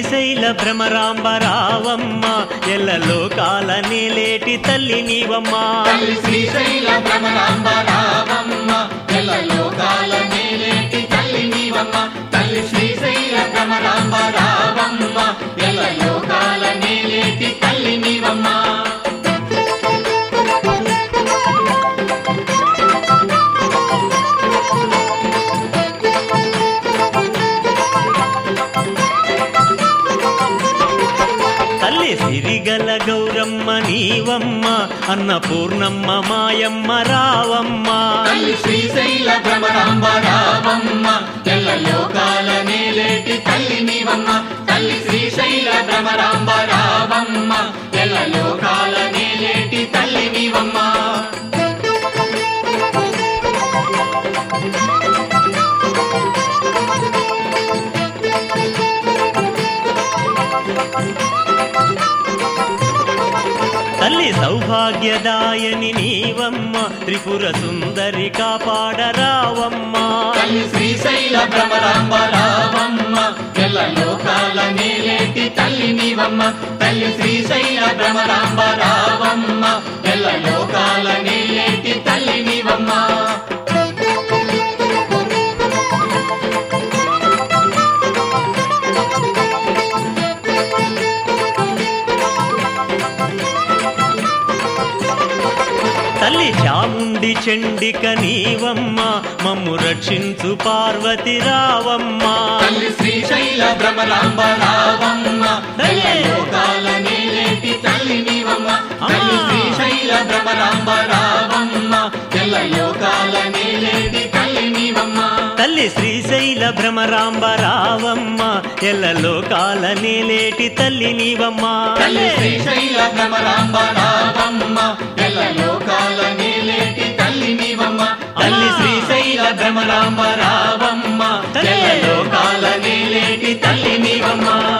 భ్రమరాంబ భ్రమరాంబరావమ్మ ఎల్ల లోకాల నేలేటి తల్లి నీవమ్మా. శ్రీశైల భ్రమరాంబరావమ్మ గౌరమ్మ నీవమ్మ అన్నపూర్ణమ్మ మాయమ్మ రావమ్మ. తల్లి శ్రీశైల భ్రమరాంబ రావమ్మ. ఎల్ల లోకాల నేలేటి తల్లి నీవమ్మ. తల్లి శ్రీశైల భ్రమరాంబ తల్లి సౌభాగ్యదాయని నీవమ్మ త్రిపుర సుందరి కాపాడరావమ్మ. తల్లి శ్రీశైల భ్రమరాంబ రావమ్మ ఎల్ల లోకాల నేలేటి తల్లి నీవమ్మ తల్లి శ్రీశైల భ్రమరాంబ రావమ్మ ఎల్ల లోకాల నేలేటి తల్లి తల్లి చాముండి చండిక నీవమ్మ మమ్ము రక్షించు పార్వతి రావమ్మ. తల్లి శ్రీశైల భ్రమరాంబ రావమ్మ. ఎల్ల లోకాల నేలేటి తల్లి నీవమ్మ. తల్లి శ్రీశైల భ్రమరాంబ రావమ్మ. ఎల్ల లోకాల నేలేటి తల్లి నీవమ్మ. తల్లి శ్రీశైల భ్రమరాంబ రావమ్మ ఎల్ల లోకాల నేలేటి తల్లి నీవమ్మ. తల్లి శ్రీశైల భ్రమరాంబ రావమ్మ. ఎల్ల రామ రామ రావమ్మ జలలోకాల నేలేటి తల్లి నీవమ్మా.